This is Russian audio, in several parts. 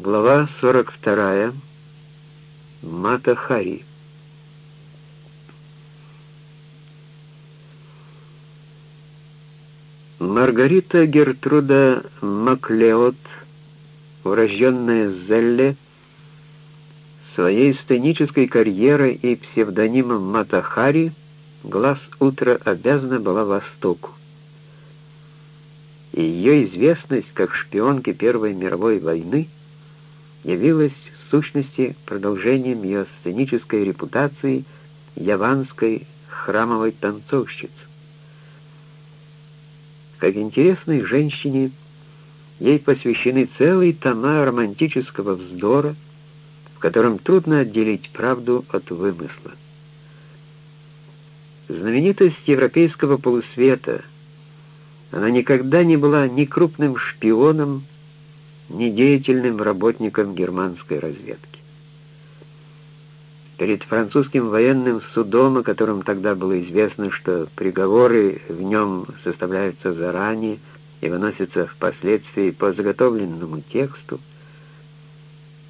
Глава 42. Мата Хари. Маргарита Гертруда Маклеод, урожденная Зелле, своей сценической карьерой и псевдонимом Мата Хари глаз утра обязана была Востоку. И ее известность как шпионки Первой мировой войны — явилась в сущности продолжением ее сценической репутации яванской храмовой танцовщицы. Как интересной женщине, ей посвящены целые тома романтического вздора, в котором трудно отделить правду от вымысла. Знаменитость европейского полусвета, она никогда не была ни крупным шпионом, недеятельным работником германской разведки. Перед французским военным судом, о котором тогда было известно, что приговоры в нем составляются заранее и выносятся впоследствии по заготовленному тексту,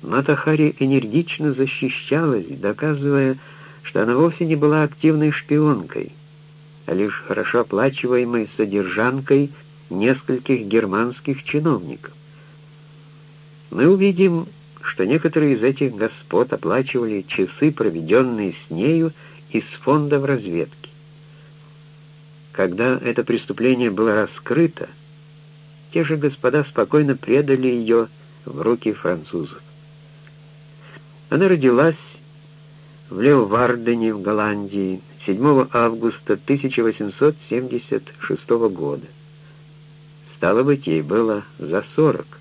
Матахари энергично защищалась, доказывая, что она вовсе не была активной шпионкой, а лишь хорошо оплачиваемой содержанкой нескольких германских чиновников мы увидим, что некоторые из этих господ оплачивали часы, проведенные с нею из фондов разведки. Когда это преступление было раскрыто, те же господа спокойно предали ее в руки французов. Она родилась в Леовардене в Голландии 7 августа 1876 года. Стало быть, ей было за 40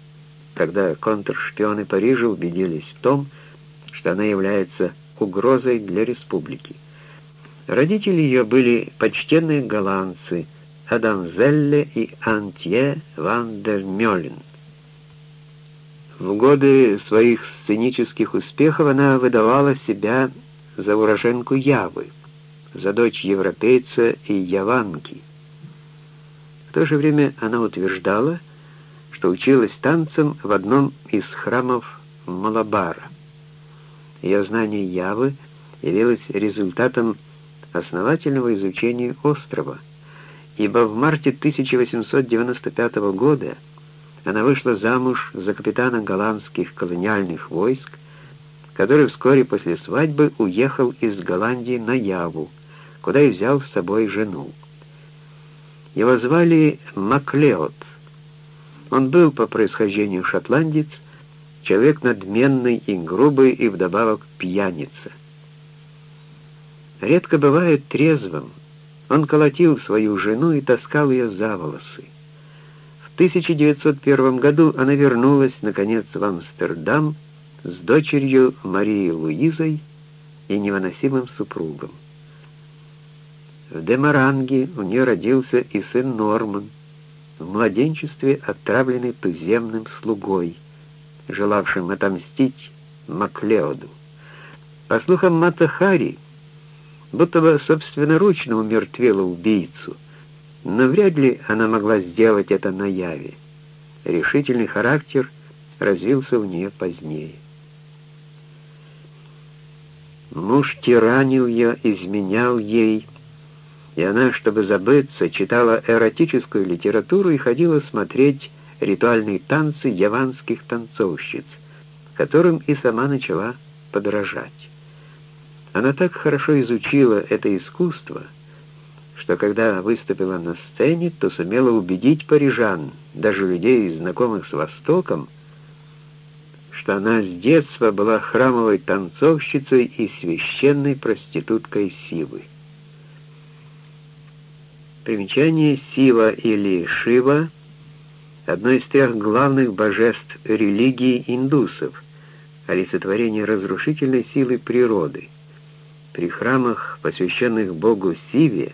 когда контршпионы Парижа убедились в том, что она является угрозой для республики. Родители ее были почтенные голландцы Адам Зелле и Антье ван дер Мёлен. В годы своих сценических успехов она выдавала себя за уроженку Явы, за дочь европейца и яванки. В то же время она утверждала, что училась танцам в одном из храмов Малабара. Ее знание Явы явилось результатом основательного изучения острова, ибо в марте 1895 года она вышла замуж за капитана голландских колониальных войск, который вскоре после свадьбы уехал из Голландии на Яву, куда и взял с собой жену. Его звали Маклеод, он был по происхождению шотландец, человек надменный и грубый, и вдобавок пьяница. Редко бывает трезвым. Он колотил свою жену и таскал ее за волосы. В 1901 году она вернулась, наконец, в Амстердам с дочерью Марией Луизой и невыносимым супругом. В Демаранге у нее родился и сын Норман, в младенчестве отравленный туземным слугой, желавшим отомстить Маклеоду. По слухам Матахари, будто бы собственноручно умертвила убийцу, но вряд ли она могла сделать это на яве. Решительный характер развился у нее позднее. Муж тиранил ее, изменял ей, и она, чтобы забыться, читала эротическую литературу и ходила смотреть ритуальные танцы яванских танцовщиц, которым и сама начала подражать. Она так хорошо изучила это искусство, что когда выступила на сцене, то сумела убедить парижан, даже людей, знакомых с Востоком, что она с детства была храмовой танцовщицей и священной проституткой Сивы. Примечание Сива или Шива — одно из трех главных божеств религии индусов, олицетворение разрушительной силы природы. При храмах, посвященных богу Сиве,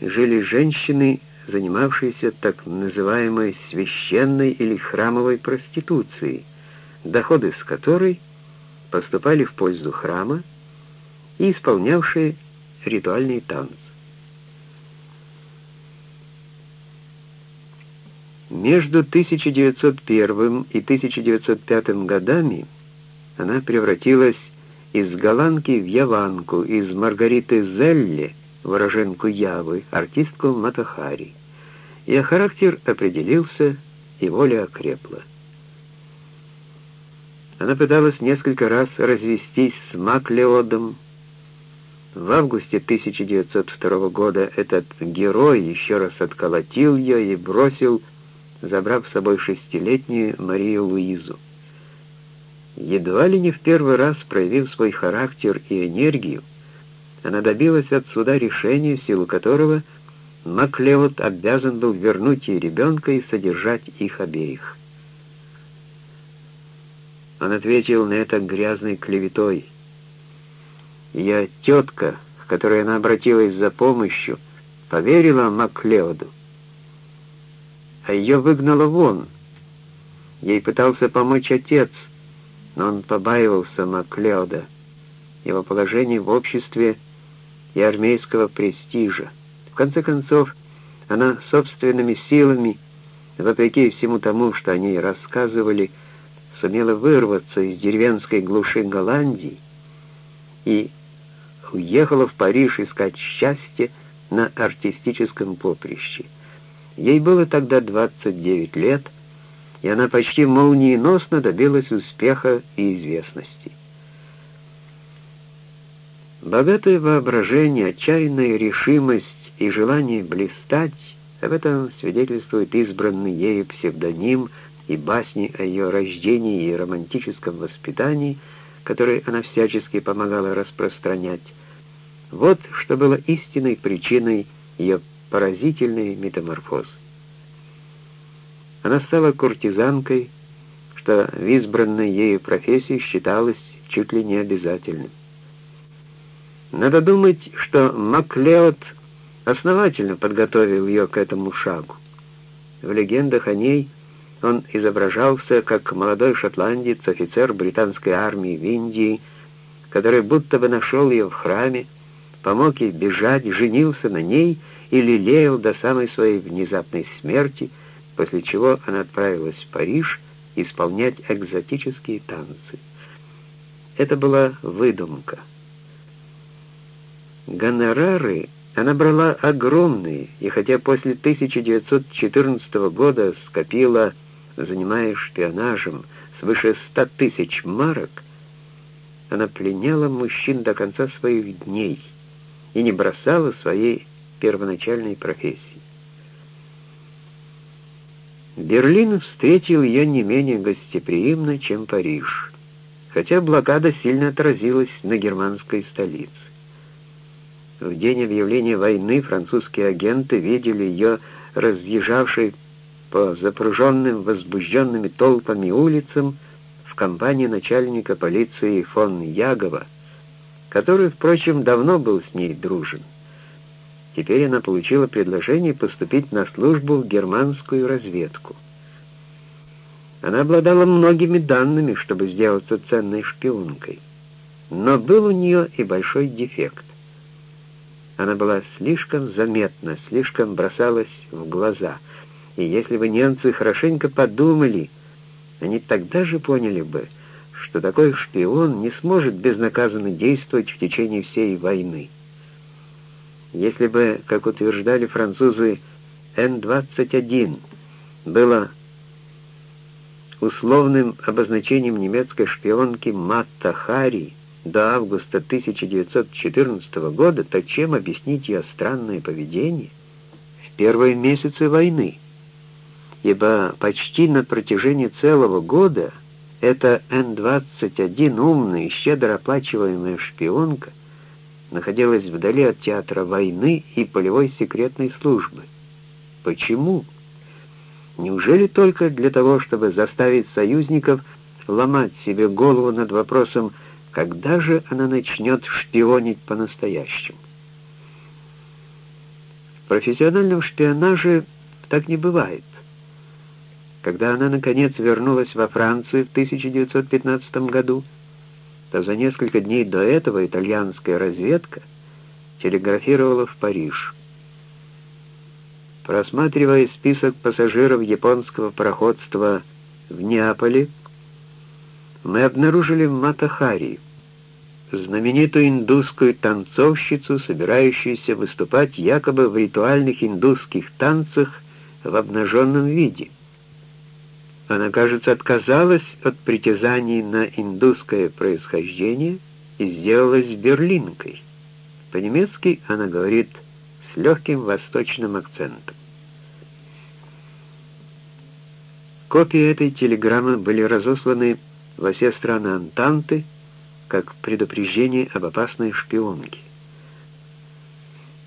жили женщины, занимавшиеся так называемой священной или храмовой проституцией, доходы с которой поступали в пользу храма и исполнявшие ритуальные танцы. Между 1901 и 1905 годами она превратилась из голландки в яванку, из Маргариты Зелли, выраженку Явы, артистку Матахари. Ее характер определился, и воля окрепла. Она пыталась несколько раз развестись с Маклеодом. В августе 1902 года этот герой еще раз отколотил ее и бросил, забрав с собой шестилетнюю Марию Луизу. Едва ли не в первый раз проявив свой характер и энергию, она добилась от суда решения, в силу которого Маклеод обязан был вернуть ей ребенка и содержать их обеих. Он ответил на это грязной клеветой. Я тетка, к которой она обратилась за помощью, поверила Маклеоду, а ее выгнала вон. Ей пытался помочь отец — но он побаивался Маклеода, его положения в обществе и армейского престижа. В конце концов, она собственными силами, вопреки всему тому, что они рассказывали, сумела вырваться из деревенской глуши Голландии и уехала в Париж искать счастье на артистическом поприще. Ей было тогда 29 лет, и она почти молниеносно добилась успеха и известности. Богатое воображение, отчаянная решимость и желание блистать — об этом свидетельствует избранный ею псевдоним и басни о ее рождении и романтическом воспитании, которые она всячески помогала распространять. Вот что было истинной причиной ее поразительной метаморфозы. Она стала куртизанкой, что в избранной ею профессии считалось чуть ли не обязательным. Надо думать, что Маклеод основательно подготовил ее к этому шагу. В легендах о ней он изображался как молодой шотландец, офицер британской армии в Индии, который будто бы нашел ее в храме, помог ей бежать, женился на ней и лелеял до самой своей внезапной смерти — после чего она отправилась в Париж исполнять экзотические танцы. Это была выдумка. Гонорары она брала огромные, и хотя после 1914 года скопила, занимаясь шпионажем, свыше 100 тысяч марок, она пленяла мужчин до конца своих дней и не бросала своей первоначальной профессии. Берлин встретил ее не менее гостеприимно, чем Париж, хотя блокада сильно отразилась на германской столице. В день объявления войны французские агенты видели ее разъезжавшей по запруженным возбужденными толпами улицам в компании начальника полиции фон Ягова, который, впрочем, давно был с ней дружен. Теперь она получила предложение поступить на службу в германскую разведку. Она обладала многими данными, чтобы сделаться ценной шпионкой. Но был у нее и большой дефект. Она была слишком заметна, слишком бросалась в глаза. И если бы немцы хорошенько подумали, они тогда же поняли бы, что такой шпион не сможет безнаказанно действовать в течение всей войны. Если бы, как утверждали французы, Н-21 было условным обозначением немецкой шпионки Матта Хари до августа 1914 года, то чем объяснить ее странное поведение в первые месяцы войны? Ибо почти на протяжении целого года эта Н-21 умная и щедро оплачиваемая шпионка находилась вдали от театра войны и полевой секретной службы. Почему? Неужели только для того, чтобы заставить союзников ломать себе голову над вопросом, когда же она начнет шпионить по-настоящему? В профессиональном шпионаже так не бывает. Когда она, наконец, вернулась во Францию в 1915 году, то за несколько дней до этого итальянская разведка телеграфировала в Париж. Просматривая список пассажиров японского пароходства в Неаполе, мы обнаружили Матахари, знаменитую индусскую танцовщицу, собирающуюся выступать якобы в ритуальных индусских танцах в обнаженном виде. Она, кажется, отказалась от притязаний на индусское происхождение и сделалась берлинкой. По-немецки она говорит с легким восточным акцентом. Копии этой телеграммы были разосланы во все страны Антанты как предупреждение об опасной шпионке.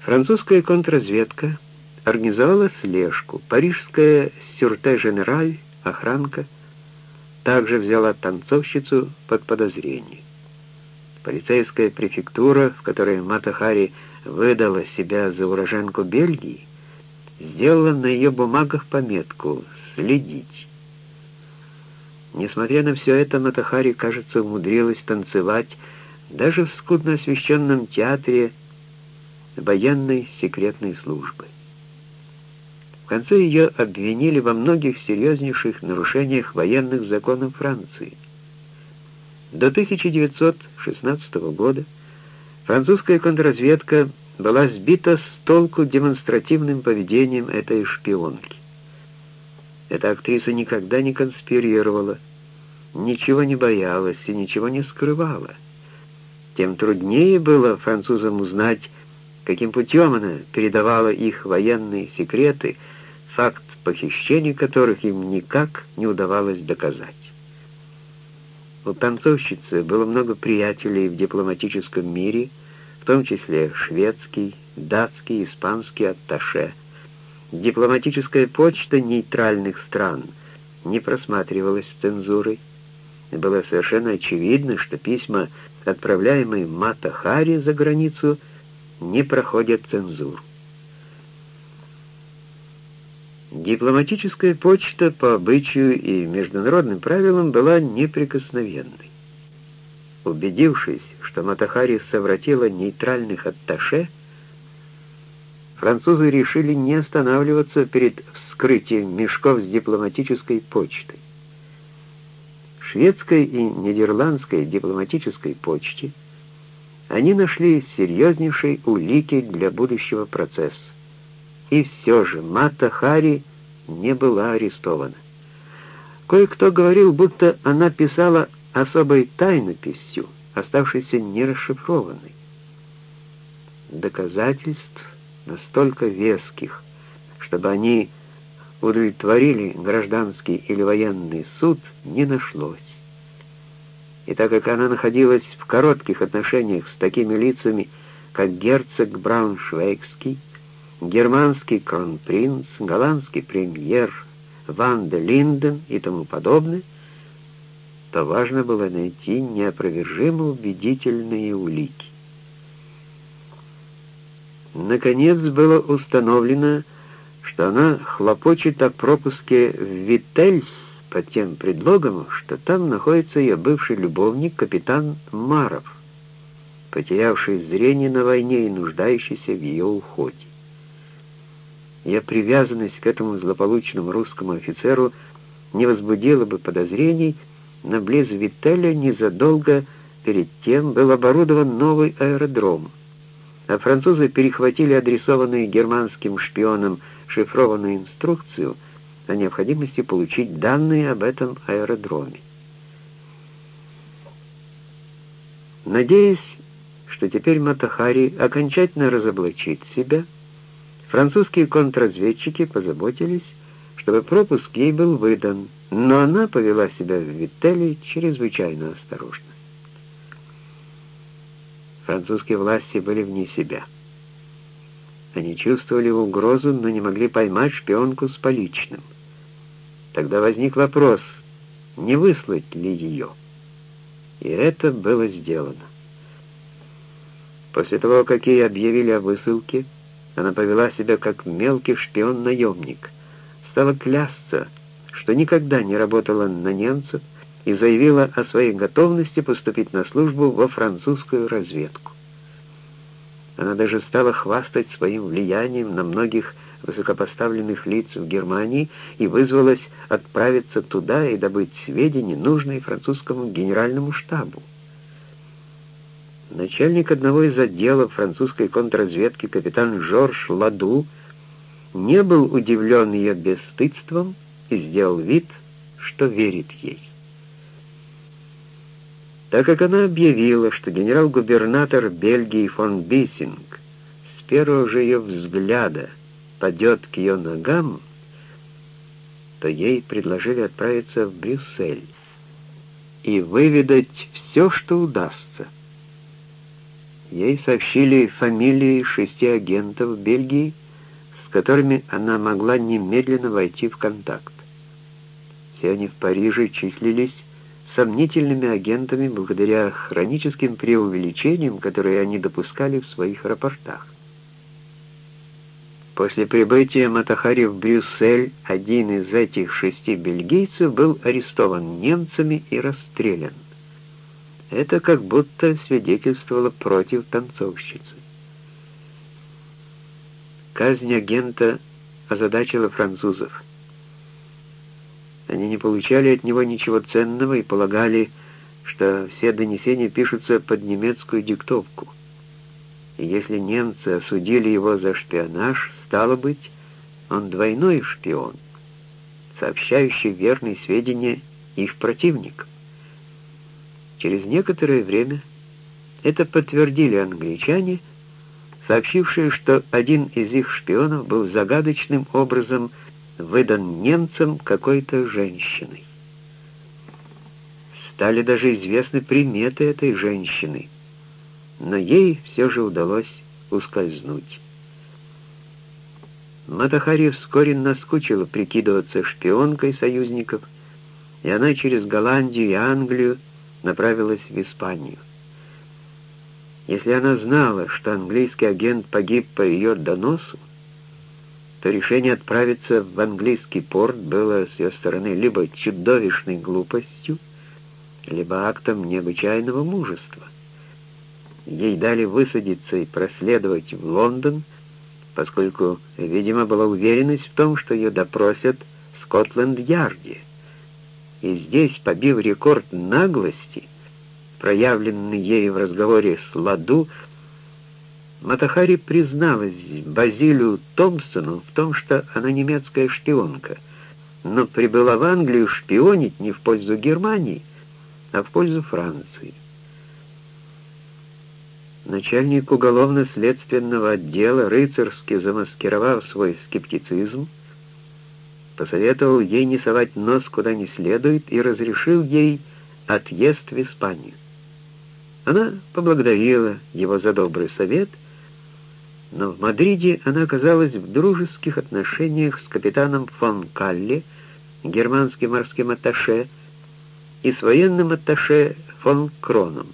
Французская контрразведка организовала слежку. Парижская сюрте-женераль, охранка, также взяла танцовщицу под подозрение. Полицейская префектура, в которой Матахари выдала себя за уроженку Бельгии, сделала на ее бумагах пометку «Следить». Несмотря на все это, Матахари, кажется, умудрилась танцевать даже в скудно освещенном театре военной секретной службы. В конце ее обвинили во многих серьезнейших нарушениях военных законов Франции. До 1916 года французская контрразведка была сбита с толку демонстративным поведением этой шпионки. Эта актриса никогда не конспирировала, ничего не боялась и ничего не скрывала. Тем труднее было французам узнать, каким путем она передавала их военные секреты, факт похищения которых им никак не удавалось доказать. У танцовщицы было много приятелей в дипломатическом мире, в том числе шведский, датский, испанский атташе – Дипломатическая почта нейтральных стран не просматривалась цензурой. Было совершенно очевидно, что письма, отправляемые Мата Хари за границу, не проходят цензуру. Дипломатическая почта по обычаю и международным правилам была неприкосновенной. Убедившись, что Матахари совратила нейтральных атташе, французы решили не останавливаться перед вскрытием мешков с дипломатической почтой. Шведской и нидерландской дипломатической почте они нашли серьезнейшие улики для будущего процесса. И все же Мата Хари не была арестована. Кое-кто говорил, будто она писала особой тайнописью, оставшейся нерасшифрованной. Доказательств настолько веских, чтобы они удовлетворили гражданский или военный суд, не нашлось. И так как она находилась в коротких отношениях с такими лицами, как герцог Брауншвейгский, германский кронпринц, голландский премьер Ван де Линден и тому подобное, то важно было найти неопровержимо убедительные улики. Наконец было установлено, что она хлопочет о пропуске в Витель под тем предлогом, что там находится ее бывший любовник капитан Маров, потерявший зрение на войне и нуждающийся в ее уходе. Ее привязанность к этому злополучному русскому офицеру не возбудила бы подозрений, но близ Вителя незадолго перед тем был оборудован новый аэродром — а французы перехватили адресованную германским шпионам шифрованную инструкцию о необходимости получить данные об этом аэродроме. Надеясь, что теперь Матахари окончательно разоблачит себя, французские контрразведчики позаботились, чтобы пропуск ей был выдан, но она повела себя в Вителле чрезвычайно осторожно. Французские власти были вне себя. Они чувствовали угрозу, но не могли поймать шпионку с поличным. Тогда возник вопрос, не выслать ли ее. И это было сделано. После того, как ей объявили о высылке, она повела себя как мелкий шпион-наемник, стала клясться, что никогда не работала на немцев, и заявила о своей готовности поступить на службу во французскую разведку. Она даже стала хвастать своим влиянием на многих высокопоставленных лиц в Германии и вызвалась отправиться туда и добыть сведения, нужные французскому генеральному штабу. Начальник одного из отделов французской контрразведки капитан Жорж Ладу не был удивлен ее бесстыдством и сделал вид, что верит ей. Так как она объявила, что генерал-губернатор Бельгии фон Биссинг с первого же ее взгляда падет к ее ногам, то ей предложили отправиться в Брюссель и выведать все, что удастся. Ей сообщили фамилии шести агентов Бельгии, с которыми она могла немедленно войти в контакт. Все они в Париже числились сомнительными агентами благодаря хроническим преувеличениям, которые они допускали в своих рапортах. После прибытия Матахари в Брюссель один из этих шести бельгийцев был арестован немцами и расстрелян. Это как будто свидетельствовало против танцовщицы. Казнь агента озадачила французов. Они не получали от него ничего ценного и полагали, что все донесения пишутся под немецкую диктовку. И если немцы осудили его за шпионаж, стало быть, он двойной шпион, сообщающий верные сведения их противникам. Через некоторое время это подтвердили англичане, сообщившие, что один из их шпионов был загадочным образом выдан немцам какой-то женщиной. Стали даже известны приметы этой женщины, но ей все же удалось ускользнуть. Матахари вскоре наскучила прикидываться шпионкой союзников, и она через Голландию и Англию направилась в Испанию. Если она знала, что английский агент погиб по ее доносу, то решение отправиться в английский порт было с ее стороны либо чудовищной глупостью, либо актом необычайного мужества. Ей дали высадиться и проследовать в Лондон, поскольку, видимо, была уверенность в том, что ее допросят в Скотланд-Ярде. И здесь, побив рекорд наглости, проявленный ею в разговоре с Ладу, Матахари призналась Базилию Томпсону в том, что она немецкая шпионка, но прибыла в Англию шпионить не в пользу Германии, а в пользу Франции. Начальник уголовно-следственного отдела, рыцарски замаскировав свой скептицизм, посоветовал ей не совать нос куда не следует и разрешил ей отъезд в Испанию. Она поблагодарила его за добрый совет, но в Мадриде она оказалась в дружеских отношениях с капитаном фон Калле, германским морским атташе, и с военным атташе фон Кроном.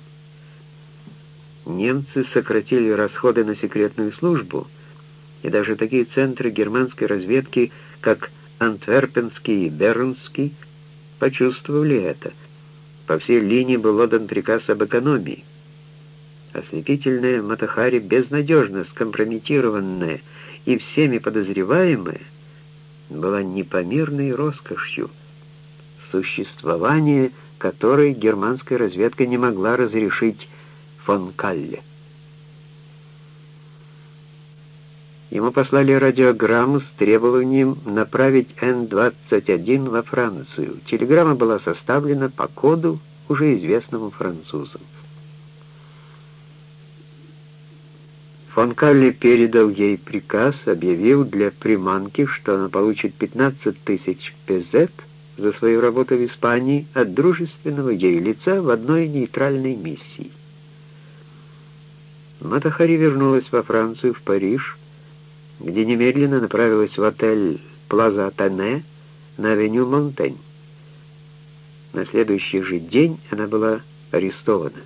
Немцы сократили расходы на секретную службу, и даже такие центры германской разведки, как Антверпенский и Бернский, почувствовали это. По всей линии был отдан приказ об экономии. Ослепительная Матахари, безнадежно скомпрометированная и всеми подозреваемая, была непомерной роскошью, существование которой германская разведка не могла разрешить фон Калле. Ему послали радиограмму с требованием направить Н-21 во Францию. Телеграмма была составлена по коду, уже известному французам. Фон Калли передал ей приказ, объявил для приманки, что она получит 15 тысяч пезет за свою работу в Испании от дружественного ей лица в одной нейтральной миссии. Матахари вернулась во Францию, в Париж, где немедленно направилась в отель «Плаза Тане» на авеню Монтень. На следующий же день она была арестована.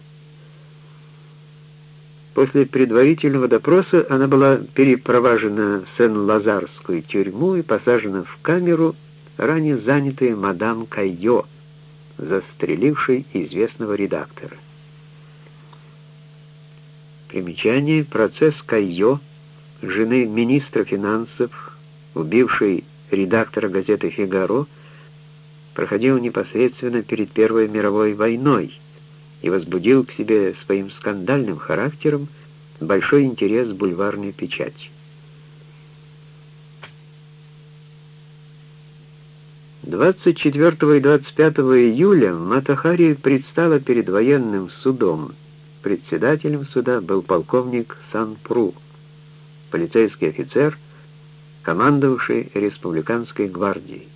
После предварительного допроса она была перепроважена в Сен-Лазарскую тюрьму и посажена в камеру, ранее занятой мадам Кайо, застрелившей известного редактора. Примечание. Процесс Кайо, жены министра финансов убивший редактора газеты «Фигаро», проходил непосредственно перед Первой мировой войной и возбудил к себе своим скандальным характером большой интерес бульварной печати. 24 и 25 июля Матахари предстала перед военным судом. Председателем суда был полковник Сан-Пру, полицейский офицер, командовавший республиканской гвардией.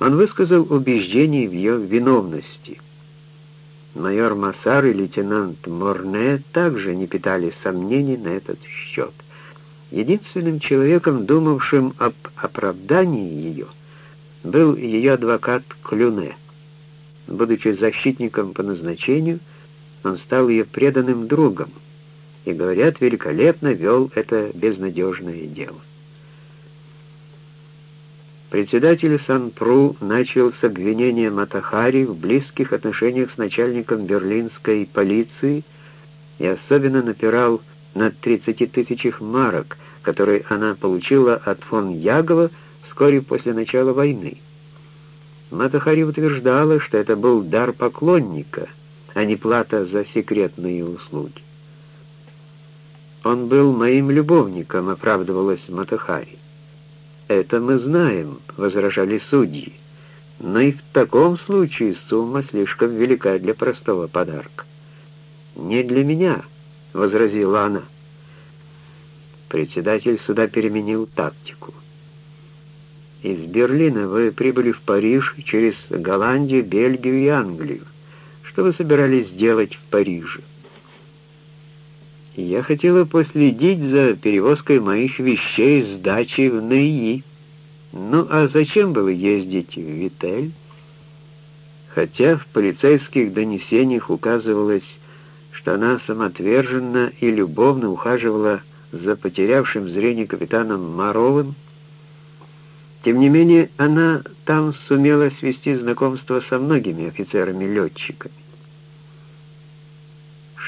Он высказал убеждение в ее виновности. Майор Массар и лейтенант Морне также не питали сомнений на этот счет. Единственным человеком, думавшим об оправдании ее, был ее адвокат Клюне. Будучи защитником по назначению, он стал ее преданным другом и, говорят, великолепно вел это безнадежное дело. Председатель Сан-Пру начал с обвинения Матахари в близких отношениях с начальником берлинской полиции и особенно напирал на 30 тысячах марок, которые она получила от фон Ягова вскоре после начала войны. Матахари утверждала, что это был дар поклонника, а не плата за секретные услуги. «Он был моим любовником», — оправдывалась Матахари. «Это мы знаем», — возражали судьи. «Но и в таком случае сумма слишком велика для простого подарка». «Не для меня», — возразила она. Председатель суда переменил тактику. Из Берлина вы прибыли в Париж через Голландию, Бельгию и Англию. Что вы собирались делать в Париже? Я хотела последить за перевозкой моих вещей с дачи в Нейи. Ну, а зачем было ездить в Витель? Хотя в полицейских донесениях указывалось, что она самоотверженно и любовно ухаживала за потерявшим зрение капитаном Моровым, тем не менее, она там сумела свести знакомство со многими офицерами-летчиками.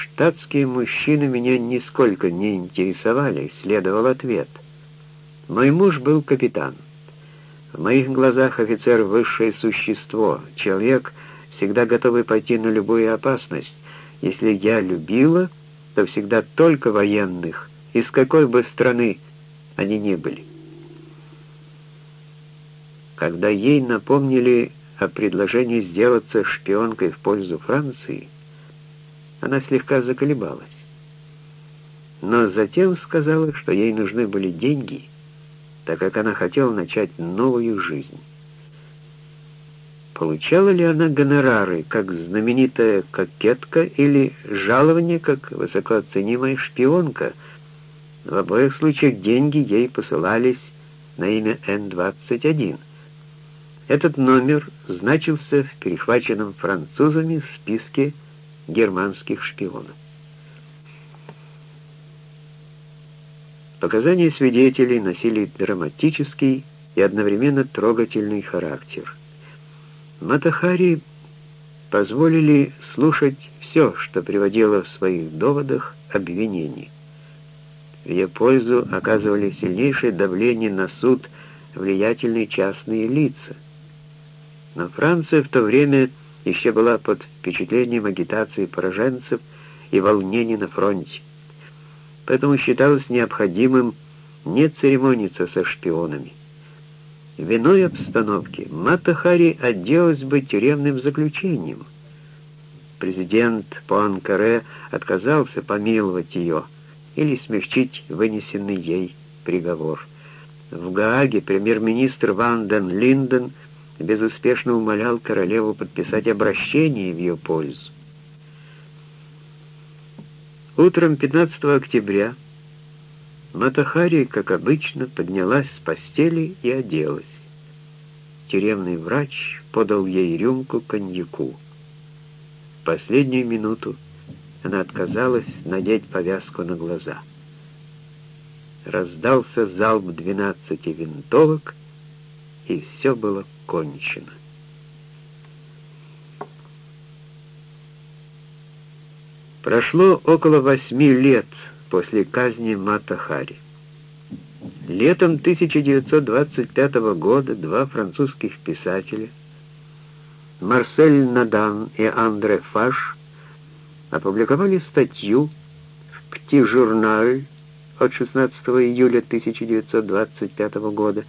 Штатские мужчины меня нисколько не интересовали, следовал ответ. Мой муж был капитан. В моих глазах офицер — высшее существо, человек, всегда готовый пойти на любую опасность. Если я любила, то всегда только военных, из какой бы страны они ни были. Когда ей напомнили о предложении сделаться шпионкой в пользу Франции, она слегка заколебалась. Но затем сказала, что ей нужны были деньги, так как она хотела начать новую жизнь. Получала ли она гонорары, как знаменитая кокетка, или жалование, как высокооценимая шпионка? В обоих случаях деньги ей посылались на имя Н-21. Этот номер значился в перехваченном французами списке германских шпионов. Показания свидетелей носили драматический и одновременно трогательный характер. Матахари позволили слушать все, что приводило в своих доводах обвинений. В ее пользу оказывали сильнейшее давление на суд влиятельные частные лица — но Франция в то время еще была под впечатлением агитации пораженцев и волнений на фронте. Поэтому считалось необходимым не церемониться со шпионами. В иной обстановке Матахари отделалась бы тюремным заключением. Президент Пуанкаре отказался помиловать ее или смягчить вынесенный ей приговор. В Гааге премьер-министр Ван ден Линден безуспешно умолял королеву подписать обращение в ее пользу. Утром 15 октября Матахари, как обычно, поднялась с постели и оделась. Тюремный врач подал ей рюмку коньяку. В последнюю минуту она отказалась надеть повязку на глаза. Раздался залп двенадцати винтовок, и все было кончено. Прошло около восьми лет после казни Матахари. Летом 1925 года два французских писателя, Марсель Надан и Андре Фаш, опубликовали статью в «Пти-журналь» от 16 июля 1925 года,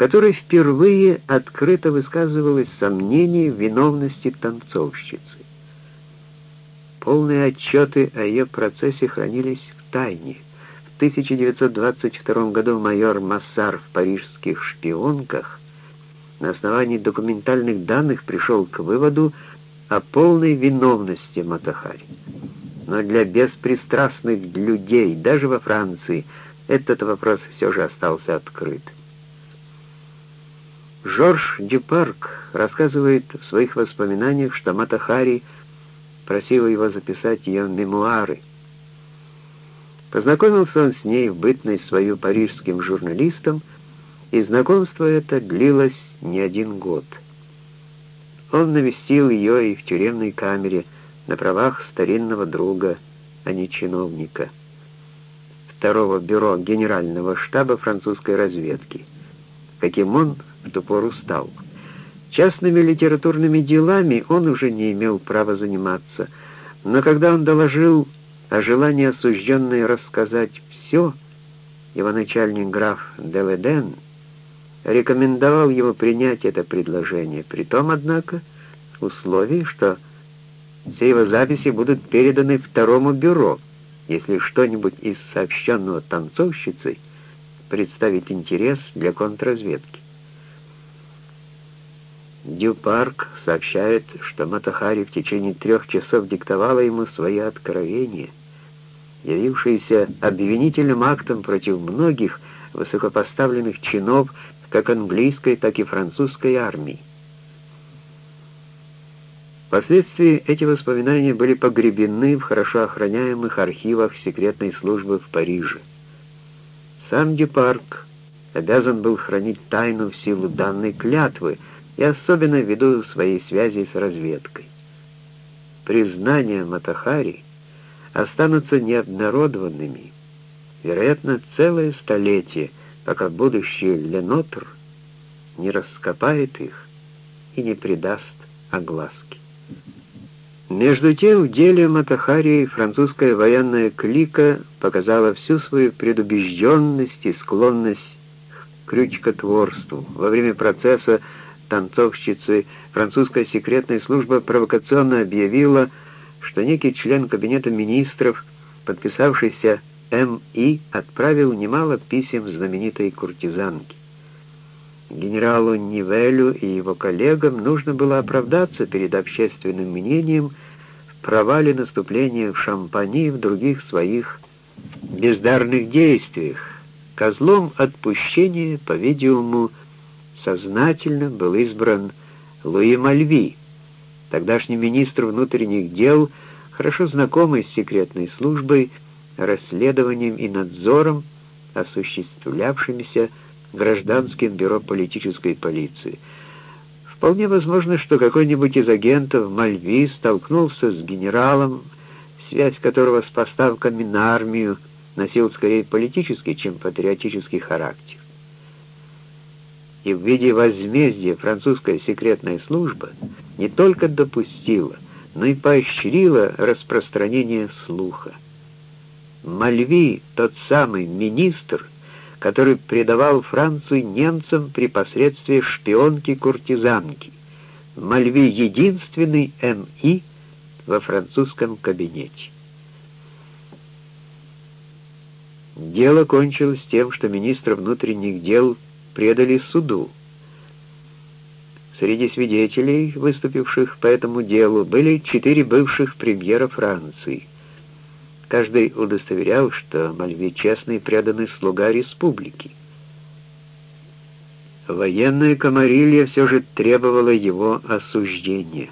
которой впервые открыто высказывалось сомнение в виновности танцовщицы. Полные отчеты о ее процессе хранились в тайне. В 1922 году майор Массар в парижских шпионках на основании документальных данных пришел к выводу о полной виновности Матахари. Но для беспристрастных людей, даже во Франции, этот вопрос все же остался открытым. Жорж Дюпарк рассказывает в своих воспоминаниях, что Матахари – просила его записать ее мемуары. Познакомился он с ней в бытность свою парижским журналистом, и знакомство это длилось не один год. Он навестил ее и в тюремной камере на правах старинного друга, а не чиновника, второго бюро Генерального штаба французской разведки, каким он в ту пору стал. Частными литературными делами он уже не имел права заниматься, но когда он доложил о желании осужденной рассказать все, его начальник граф Деледен рекомендовал его принять это предложение, при том, однако, условии, что все его записи будут переданы второму бюро, если что-нибудь из сообщенного танцовщицей представит интерес для контрразведки. Дюпарк сообщает, что Матахари в течение трех часов диктовала ему свои откровения, явившиеся обвинительным актом против многих высокопоставленных чинов как английской, так и французской армии. Впоследствии эти воспоминания были погребены в хорошо охраняемых архивах секретной службы в Париже. Сам Дюпарк обязан был хранить тайну в силу данной клятвы, и особенно ввиду своей связи с разведкой. Признания Матахари останутся необнародованными, вероятно, целое столетие, пока будущий Ленотр не раскопает их и не придаст огласки. Между тем, в деле Матахари французская военная клика показала всю свою предубежденность и склонность к крючкотворству. Во время процесса танцовщицы, французская секретная служба провокационно объявила, что некий член кабинета министров, подписавшийся М.И., отправил немало писем знаменитой куртизанке. Генералу Нивелю и его коллегам нужно было оправдаться перед общественным мнением в провале наступления в Шампани и в других своих бездарных действиях. Козлом отпущения, по-видимому, сознательно был избран Луи Мальви, тогдашний министр внутренних дел, хорошо знакомый с секретной службой, расследованием и надзором, осуществлявшимися гражданским бюро политической полиции. Вполне возможно, что какой-нибудь из агентов Мальви столкнулся с генералом, связь которого с поставками на армию носил скорее политический, чем патриотический характер и в виде возмездия французская секретная служба не только допустила, но и поощрила распространение слуха. Мальви, тот самый министр, который предавал Францию немцам при посредстве шпионки-куртизанки. Мальви — единственный МИ во французском кабинете. Дело кончилось тем, что министр внутренних дел предали суду. Среди свидетелей, выступивших по этому делу, были четыре бывших премьера Франции. Каждый удостоверял, что Мальви честный преданный слуга республики. Военная комарилья все же требовала его осуждения.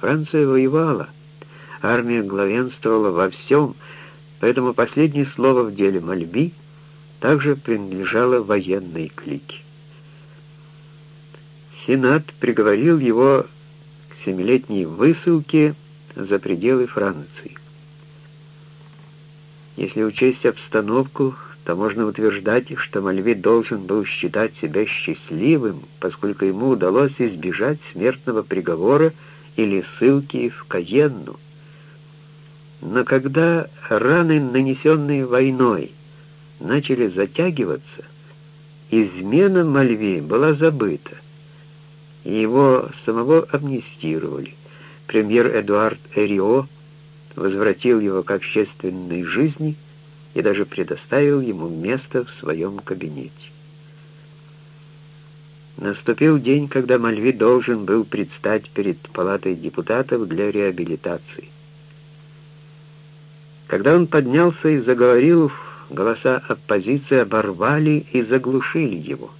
Франция воевала, армия главенствовала во всем, поэтому последнее слово в деле Мальби — также принадлежала военной клике. Сенат приговорил его к семилетней высылке за пределы Франции. Если учесть обстановку, то можно утверждать, что Мальви должен был считать себя счастливым, поскольку ему удалось избежать смертного приговора или ссылки в Каенну. Но когда раны, нанесенные войной, начали затягиваться, измена Мальви была забыта, и его самого амнистировали. Премьер Эдуард Эрио возвратил его к общественной жизни и даже предоставил ему место в своем кабинете. Наступил день, когда Мальви должен был предстать перед палатой депутатов для реабилитации. Когда он поднялся и заговорил, голоса оппозиции оборвали и заглушили его.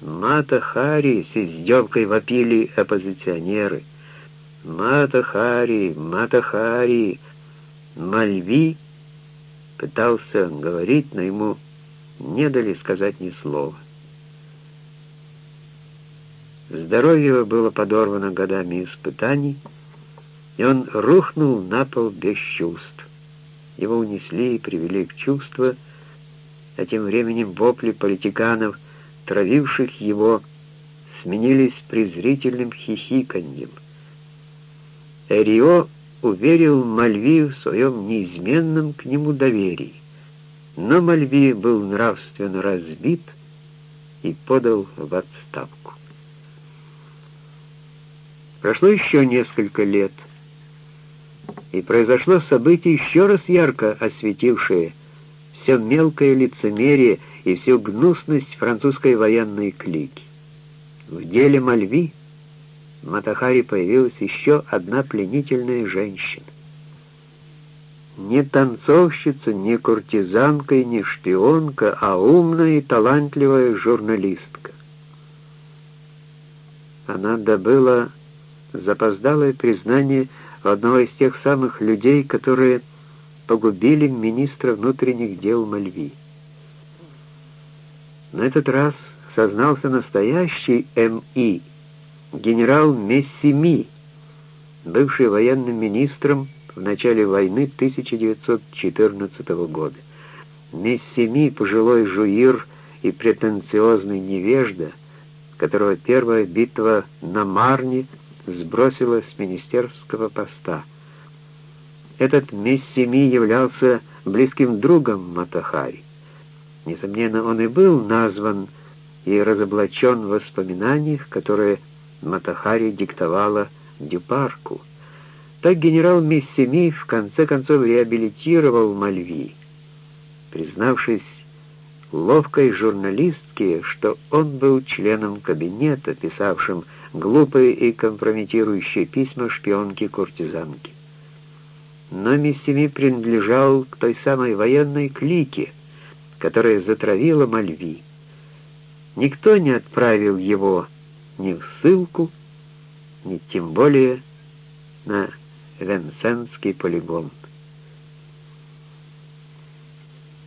«Мата Хари!» — с издевкой вопили оппозиционеры. «Мата Хари! Мата Хари!» Мальви пытался говорить, но ему не дали сказать ни слова. Здоровье его было подорвано годами испытаний, и он рухнул на пол без чувств. Его унесли и привели к чувству, а тем временем вопли политиканов, травивших его, сменились презрительным хихиканьем. Эрио уверил Мальви в своем неизменном к нему доверии, но Мальви был нравственно разбит и подал в отставку. Прошло еще несколько лет, и произошло событие, еще раз ярко осветившее все мелкое лицемерие и всю гнусность французской военной клики. В деле Мальви в Матахари появилась еще одна пленительная женщина. Не танцовщица, не куртизанка и не шпионка, а умная и талантливая журналистка. Она добыла запоздалое признание одного из тех самых людей, которые погубили министра внутренних дел Мальви. На этот раз сознался настоящий М.И., генерал Мессими, бывший военным министром в начале войны 1914 года. Мессими, пожилой жуир и претенциозный невежда, которого первая битва на Марне сбросила с министерского поста. Этот Мессими являлся близким другом Матахари. Несомненно, он и был назван и разоблачен в воспоминаниях, которые Матахари диктовала Дюпарку. Так генерал Мессеми в конце концов реабилитировал Мальви, признавшись ловкой журналистке, что он был членом кабинета, писавшим глупые и компрометирующие письма шпионки-куртизанки. Но Мессеми принадлежал к той самой военной клике, которая затравила Мальви. Никто не отправил его ни в ссылку, ни тем более на Венсенский полигон.